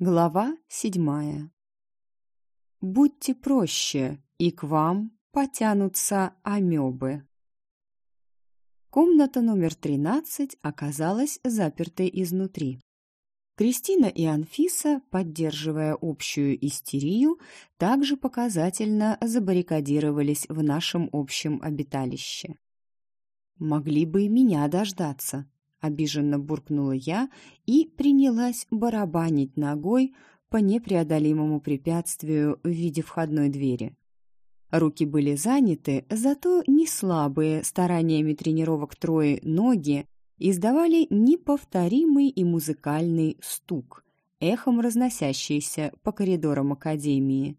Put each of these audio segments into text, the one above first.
Глава седьмая. Будьте проще, и к вам потянутся амебы. Комната номер тринадцать оказалась запертой изнутри. Кристина и Анфиса, поддерживая общую истерию, также показательно забаррикадировались в нашем общем обиталище. «Могли бы и меня дождаться», — обиженно буркнула я и принялась барабанить ногой по непреодолимому препятствию в виде входной двери. Руки были заняты, зато не слабые стараниями тренировок Трои ноги издавали неповторимый и музыкальный стук, эхом разносящийся по коридорам Академии.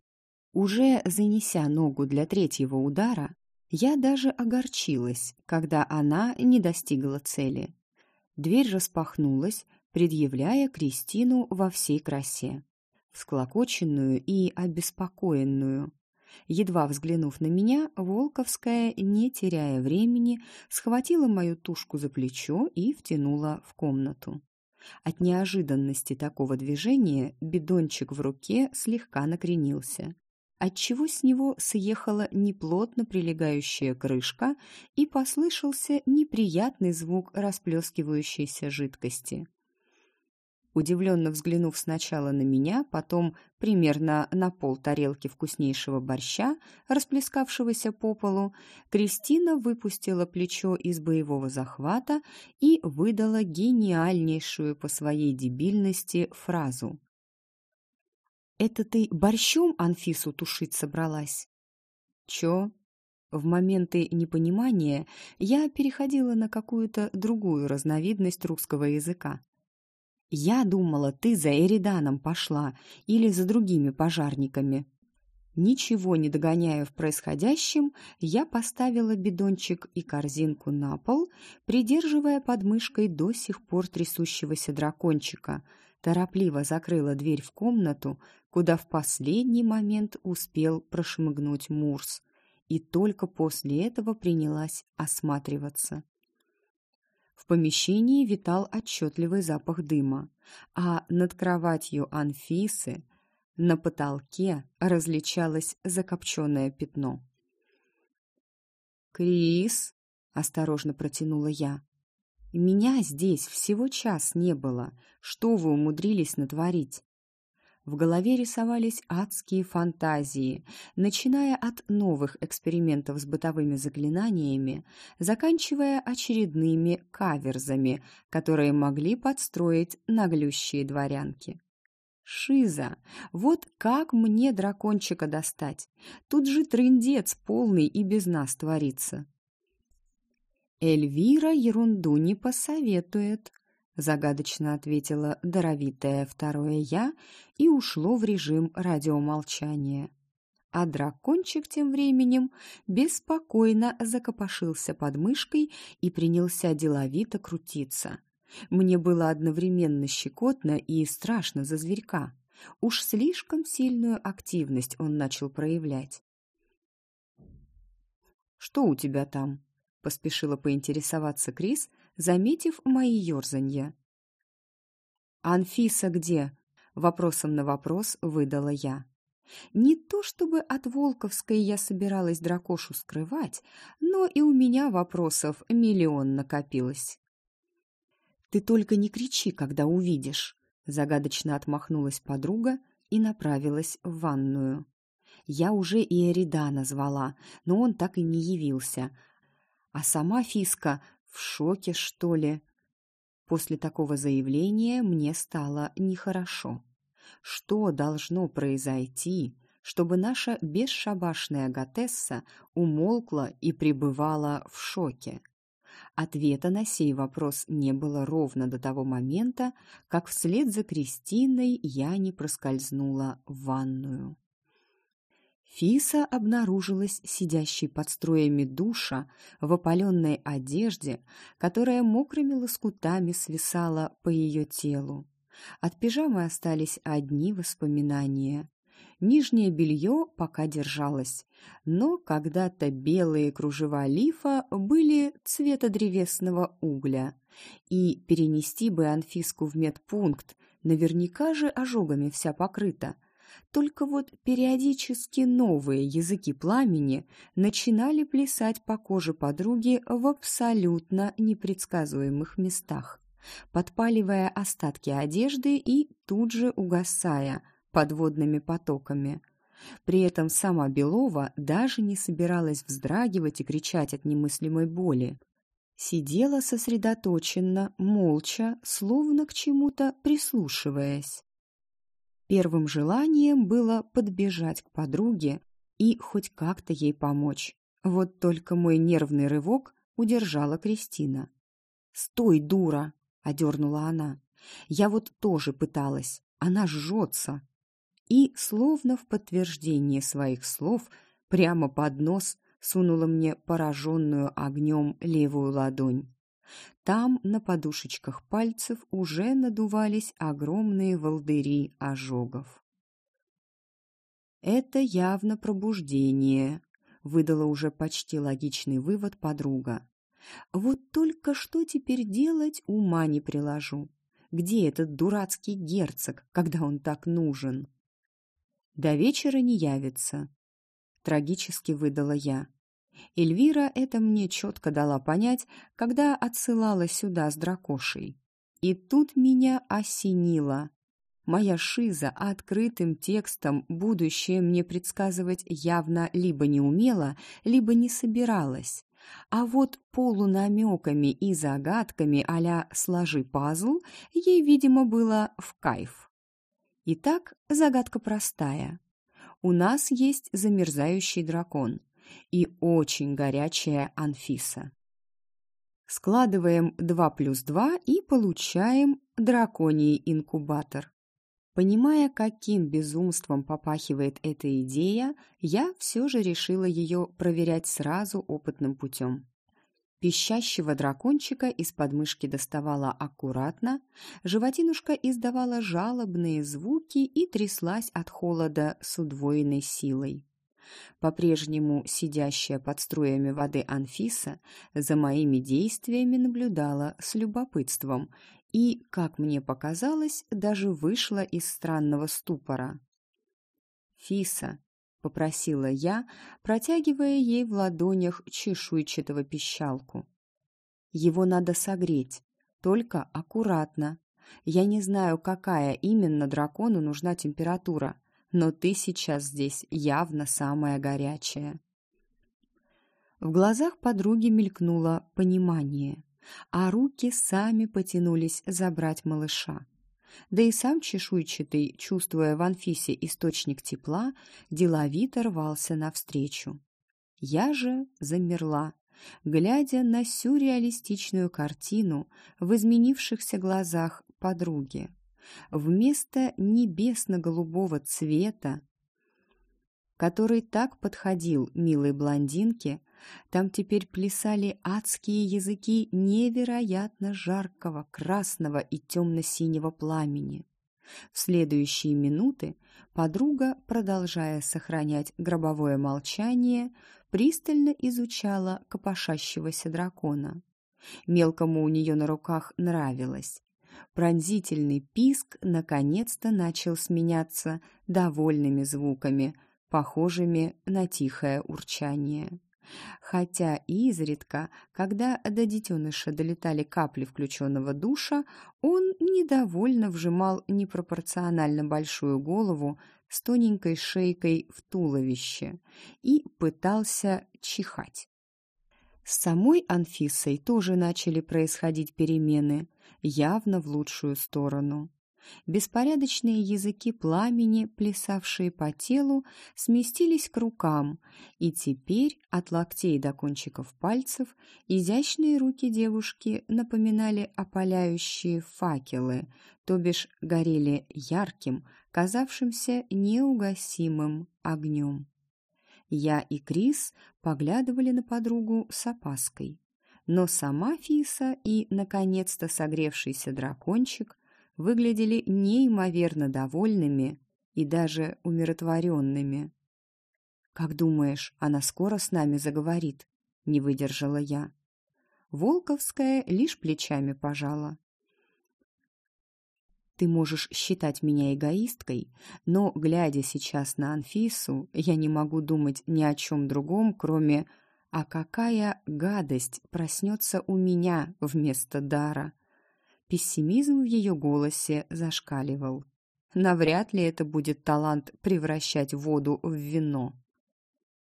Уже занеся ногу для третьего удара, я даже огорчилась, когда она не достигла цели. Дверь распахнулась, предъявляя Кристину во всей красе. Всклокоченную и обеспокоенную. Едва взглянув на меня, Волковская, не теряя времени, схватила мою тушку за плечо и втянула в комнату. От неожиданности такого движения бидончик в руке слегка накренился отчего с него съехала неплотно прилегающая крышка и послышался неприятный звук расплескивающейся жидкости. Удивленно взглянув сначала на меня, потом примерно на пол тарелки вкуснейшего борща, расплескавшегося по полу, Кристина выпустила плечо из боевого захвата и выдала гениальнейшую по своей дебильности фразу. «Это ты борщом Анфису тушить собралась?» «Чё?» В моменты непонимания я переходила на какую-то другую разновидность русского языка. «Я думала, ты за Эриданом пошла или за другими пожарниками». Ничего не догоняя в происходящем, я поставила бидончик и корзинку на пол, придерживая под мышкой до сих пор трясущегося дракончика – торопливо закрыла дверь в комнату, куда в последний момент успел прошмыгнуть Мурс, и только после этого принялась осматриваться. В помещении витал отчетливый запах дыма, а над кроватью Анфисы на потолке различалось закопченное пятно. «Крис!» — осторожно протянула я. Меня здесь всего час не было. Что вы умудрились натворить? В голове рисовались адские фантазии, начиная от новых экспериментов с бытовыми заклинаниями, заканчивая очередными каверзами, которые могли подстроить наглющие дворянки. Шиза, вот как мне дракончика достать? Тут же трындец полный и без нас творится. «Эльвира ерунду не посоветует», — загадочно ответила даровитое второе «я» и ушло в режим радиомолчания. А дракончик тем временем беспокойно закопошился под мышкой и принялся деловито крутиться. Мне было одновременно щекотно и страшно за зверька. Уж слишком сильную активность он начал проявлять. «Что у тебя там?» — поспешила поинтересоваться Крис, заметив мои ерзанья. «Анфиса где?» — вопросом на вопрос выдала я. Не то чтобы от Волковской я собиралась дракошу скрывать, но и у меня вопросов миллион накопилось. «Ты только не кричи, когда увидишь», — загадочно отмахнулась подруга и направилась в ванную. Я уже и Эридана звала, но он так и не явился, а сама Фиска в шоке, что ли? После такого заявления мне стало нехорошо. Что должно произойти, чтобы наша бесшабашная Готесса умолкла и пребывала в шоке? Ответа на сей вопрос не было ровно до того момента, как вслед за Кристиной я не проскользнула в ванную. Фиса обнаружилась сидящей под строями душа в опаленной одежде, которая мокрыми лоскутами свисала по ее телу. От пижамы остались одни воспоминания. Нижнее белье пока держалось, но когда-то белые кружева лифа были цвета древесного угля, и перенести бы Анфиску в медпункт Наверняка же ожогами вся покрыта. Только вот периодически новые языки пламени начинали плясать по коже подруги в абсолютно непредсказуемых местах, подпаливая остатки одежды и тут же угасая подводными потоками. При этом сама Белова даже не собиралась вздрагивать и кричать от немыслимой боли. Сидела сосредоточенно, молча, словно к чему-то прислушиваясь. Первым желанием было подбежать к подруге и хоть как-то ей помочь. Вот только мой нервный рывок удержала Кристина. «Стой, дура!» — одернула она. «Я вот тоже пыталась. Она жжется!» И, словно в подтверждение своих слов, прямо под нос сунула мне пораженную огнем левую ладонь. Там на подушечках пальцев уже надувались огромные волдыри ожогов. «Это явно пробуждение», — выдала уже почти логичный вывод подруга. «Вот только что теперь делать, ума не приложу. Где этот дурацкий герцог, когда он так нужен?» «До вечера не явится», — трагически выдала я. Эльвира это мне четко дала понять, когда отсылала сюда с дракошей. И тут меня осенило. Моя шиза открытым текстом будущее мне предсказывать явно либо не умела, либо не собиралась. А вот полунамеками и загадками а «сложи пазл» ей, видимо, было в кайф. Итак, загадка простая. У нас есть замерзающий дракон и очень горячая Анфиса. Складываем 2 плюс 2 и получаем драконий инкубатор. Понимая, каким безумством попахивает эта идея, я все же решила ее проверять сразу опытным путем. Пищащего дракончика из подмышки доставала аккуратно, животинушка издавала жалобные звуки и тряслась от холода с удвоенной силой. По-прежнему сидящая под струями воды Анфиса за моими действиями наблюдала с любопытством и, как мне показалось, даже вышла из странного ступора. «Фиса», — попросила я, протягивая ей в ладонях чешуйчатого пищалку. «Его надо согреть, только аккуратно. Я не знаю, какая именно дракону нужна температура, но ты сейчас здесь явно самая горячая». В глазах подруги мелькнуло понимание, а руки сами потянулись забрать малыша. Да и сам чешуйчатый, чувствуя в Анфисе источник тепла, деловито рвался навстречу. Я же замерла, глядя на сюрреалистичную картину в изменившихся глазах подруги. Вместо небесно-голубого цвета, который так подходил милой блондинке, там теперь плясали адские языки невероятно жаркого красного и темно-синего пламени. В следующие минуты подруга, продолжая сохранять гробовое молчание, пристально изучала копошащегося дракона. Мелкому у нее на руках нравилось. Пронзительный писк наконец-то начал сменяться довольными звуками, похожими на тихое урчание. Хотя изредка, когда до детеныша долетали капли включенного душа, он недовольно вжимал непропорционально большую голову с тоненькой шейкой в туловище и пытался чихать. С самой Анфисой тоже начали происходить перемены, явно в лучшую сторону. Беспорядочные языки пламени, плясавшие по телу, сместились к рукам, и теперь от локтей до кончиков пальцев изящные руки девушки напоминали опаляющие факелы, то бишь горели ярким, казавшимся неугасимым огнем. Я и Крис поглядывали на подругу с опаской. Но сама Фиса и, наконец-то, согревшийся дракончик выглядели неимоверно довольными и даже умиротворенными. «Как думаешь, она скоро с нами заговорит?» — не выдержала я. Волковская лишь плечами пожала. Ты можешь считать меня эгоисткой, но, глядя сейчас на Анфису, я не могу думать ни о чем другом, кроме «А какая гадость проснется у меня вместо дара?» Пессимизм в ее голосе зашкаливал. Навряд ли это будет талант превращать воду в вино.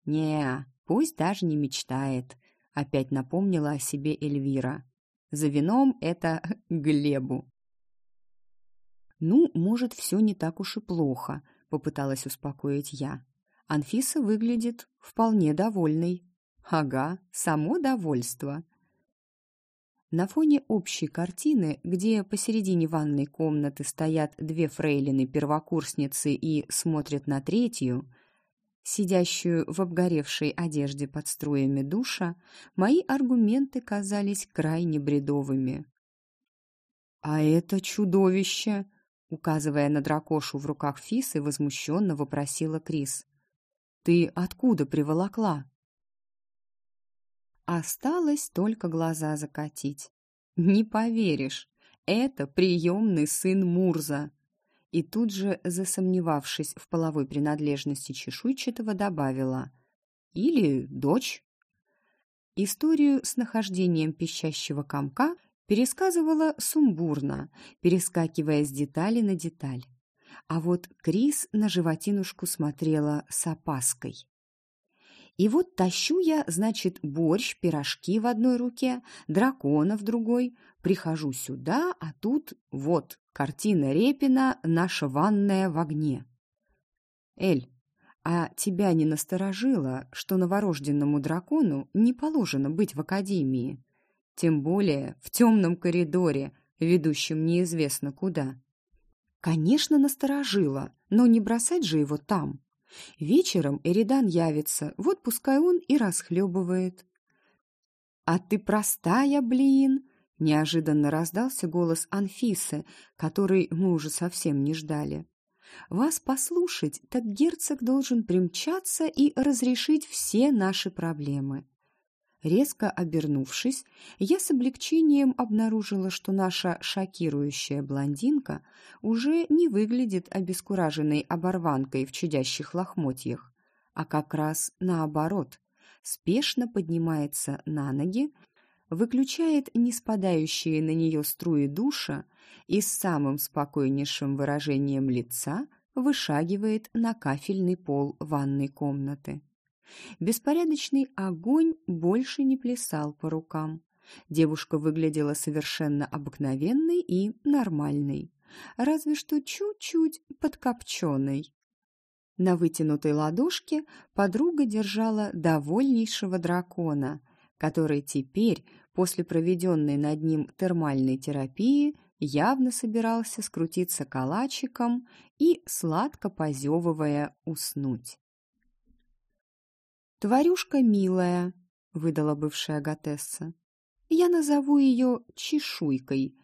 не пусть даже не мечтает», — опять напомнила о себе Эльвира. «За вином это Глебу». «Ну, может, все не так уж и плохо», — попыталась успокоить я. Анфиса выглядит вполне довольной. Ага, само довольство. На фоне общей картины, где посередине ванной комнаты стоят две фрейлины-первокурсницы и смотрят на третью, сидящую в обгоревшей одежде под струями душа, мои аргументы казались крайне бредовыми. «А это чудовище!» Указывая на дракошу в руках Фисы, возмущенно вопросила Крис. «Ты откуда приволокла?» Осталось только глаза закатить. «Не поверишь, это приемный сын Мурза!» И тут же, засомневавшись в половой принадлежности чешуйчатого, добавила «Или дочь?» Историю с нахождением пищащего комка пересказывала сумбурно, перескакивая с детали на деталь. А вот Крис на животинушку смотрела с опаской. И вот тащу я, значит, борщ, пирожки в одной руке, дракона в другой, прихожу сюда, а тут вот картина Репина «Наша ванная в огне». Эль, а тебя не насторожило, что новорожденному дракону не положено быть в академии? Тем более в темном коридоре, ведущем неизвестно куда. Конечно, насторожило, но не бросать же его там. Вечером Эридан явится, вот пускай он и расхлебывает. «А ты простая, блин!» Неожиданно раздался голос Анфисы, который мы уже совсем не ждали. «Вас послушать, так герцог должен примчаться и разрешить все наши проблемы. Резко обернувшись, я с облегчением обнаружила, что наша шокирующая блондинка уже не выглядит обескураженной оборванкой в чудящих лохмотьях, а как раз наоборот, спешно поднимается на ноги, выключает не спадающие на нее струи душа и с самым спокойнейшим выражением лица вышагивает на кафельный пол ванной комнаты. Беспорядочный огонь больше не плясал по рукам. Девушка выглядела совершенно обыкновенной и нормальной, разве что чуть-чуть подкопченной. На вытянутой ладошке подруга держала довольнейшего дракона, который теперь, после проведенной над ним термальной терапии, явно собирался скрутиться калачиком и, сладко позевывая, уснуть. «Тварюшка милая», — выдала бывшая Готесса. «Я назову ее Чешуйкой,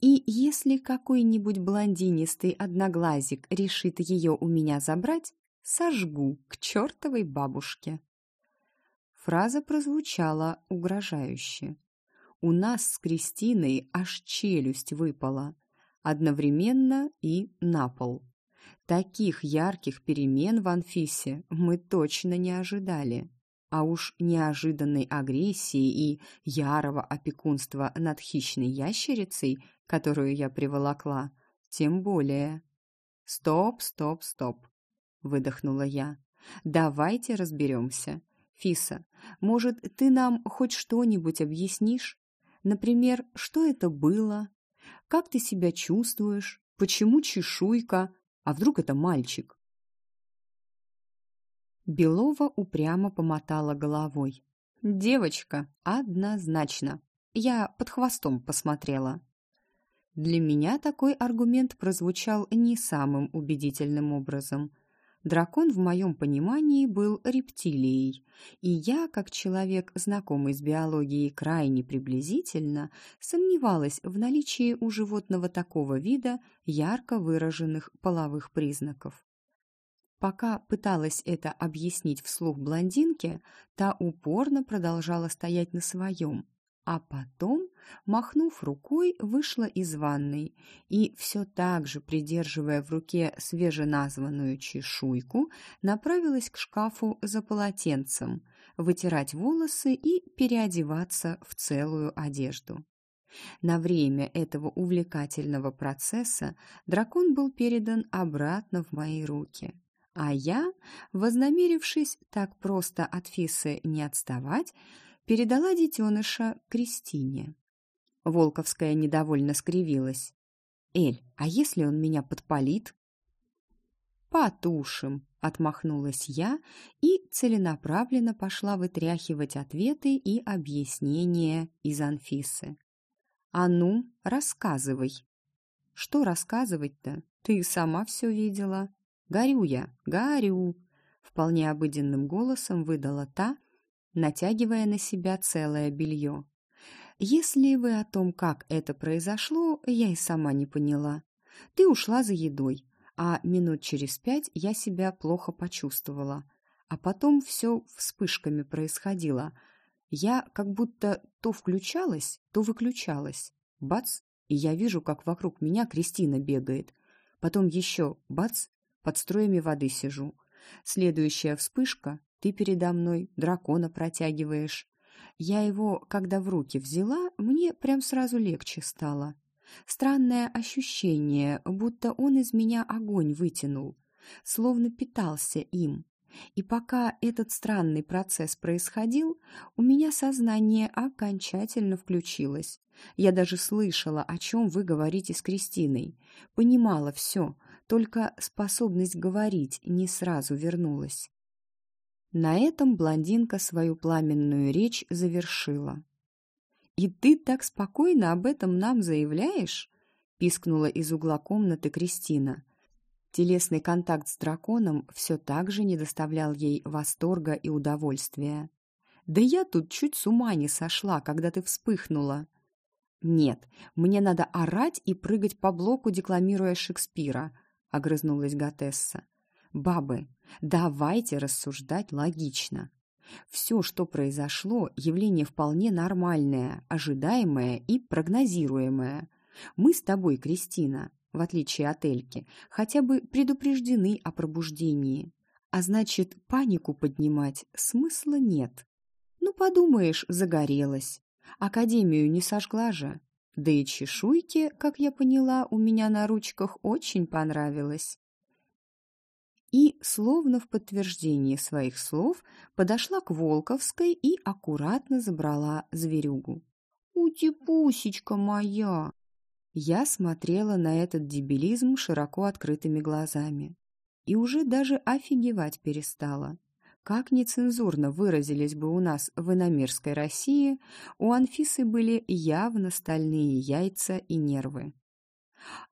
и если какой-нибудь блондинистый одноглазик решит ее у меня забрать, сожгу к чертовой бабушке». Фраза прозвучала угрожающе. У нас с Кристиной аж челюсть выпала, одновременно и на пол. Таких ярких перемен в Анфисе мы точно не ожидали. А уж неожиданной агрессии и ярого опекунства над хищной ящерицей, которую я приволокла, тем более. «Стоп, стоп, стоп!» — выдохнула я. «Давайте разберемся. Фиса, может, ты нам хоть что-нибудь объяснишь? Например, что это было? Как ты себя чувствуешь? Почему чешуйка? А вдруг это мальчик? Белова упрямо помотала головой. «Девочка, однозначно. Я под хвостом посмотрела». Для меня такой аргумент прозвучал не самым убедительным образом. Дракон в моем понимании был рептилией, и я, как человек, знакомый с биологией крайне приблизительно, сомневалась в наличии у животного такого вида ярко выраженных половых признаков. Пока пыталась это объяснить вслух блондинке, та упорно продолжала стоять на своем. А потом, махнув рукой, вышла из ванной и, все так же придерживая в руке свеженазванную чешуйку, направилась к шкафу за полотенцем, вытирать волосы и переодеваться в целую одежду. На время этого увлекательного процесса дракон был передан обратно в мои руки. А я, вознамерившись так просто от Фисы не отставать, передала детеныша Кристине. Волковская недовольно скривилась. «Эль, а если он меня подпалит?» «Потушим», — отмахнулась я и целенаправленно пошла вытряхивать ответы и объяснения из Анфисы. «А ну, рассказывай». «Что рассказывать-то? Ты сама все видела». «Горю я, горю», — вполне обыденным голосом выдала та, натягивая на себя целое белье. «Если вы о том, как это произошло, я и сама не поняла. Ты ушла за едой, а минут через пять я себя плохо почувствовала. А потом все вспышками происходило. Я как будто то включалась, то выключалась. Бац! И я вижу, как вокруг меня Кристина бегает. Потом еще бац! Под строями воды сижу. Следующая вспышка — ты передо мной дракона протягиваешь. Я его, когда в руки взяла, мне прям сразу легче стало. Странное ощущение, будто он из меня огонь вытянул, словно питался им. И пока этот странный процесс происходил, у меня сознание окончательно включилось. Я даже слышала, о чем вы говорите с Кристиной. Понимала все, только способность говорить не сразу вернулась. На этом блондинка свою пламенную речь завершила. «И ты так спокойно об этом нам заявляешь?» — пискнула из угла комнаты Кристина. Телесный контакт с драконом все так же не доставлял ей восторга и удовольствия. «Да я тут чуть с ума не сошла, когда ты вспыхнула!» «Нет, мне надо орать и прыгать по блоку, декламируя Шекспира», — огрызнулась Готесса. «Бабы, давайте рассуждать логично. Все, что произошло, явление вполне нормальное, ожидаемое и прогнозируемое. Мы с тобой, Кристина, в отличие от Эльки, хотя бы предупреждены о пробуждении. А значит, панику поднимать смысла нет. Ну, подумаешь, загорелась. Академию не сожгла же. Да и чешуйки, как я поняла, у меня на ручках очень понравилось. И, словно в подтверждение своих слов, подошла к Волковской и аккуратно забрала зверюгу. «Ути-пусечка моя!» Я смотрела на этот дебилизм широко открытыми глазами и уже даже офигевать перестала. Как нецензурно выразились бы у нас в иномирской России, у Анфисы были явно стальные яйца и нервы.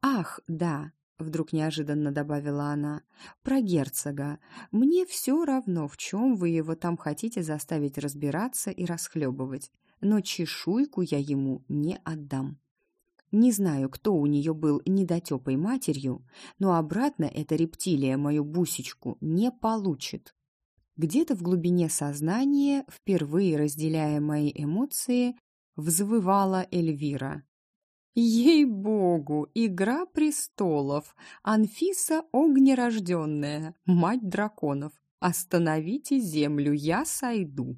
«Ах, да!» — вдруг неожиданно добавила она. «Про герцога. Мне все равно, в чем вы его там хотите заставить разбираться и расхлебывать, но чешуйку я ему не отдам». Не знаю, кто у нее был недотепой матерью, но обратно эта рептилия мою бусечку не получит. Где-то в глубине сознания, впервые разделяя мои эмоции, взвывала Эльвира. «Ей-богу! Игра престолов! Анфиса огнерожденная, мать драконов! Остановите землю, я сойду!»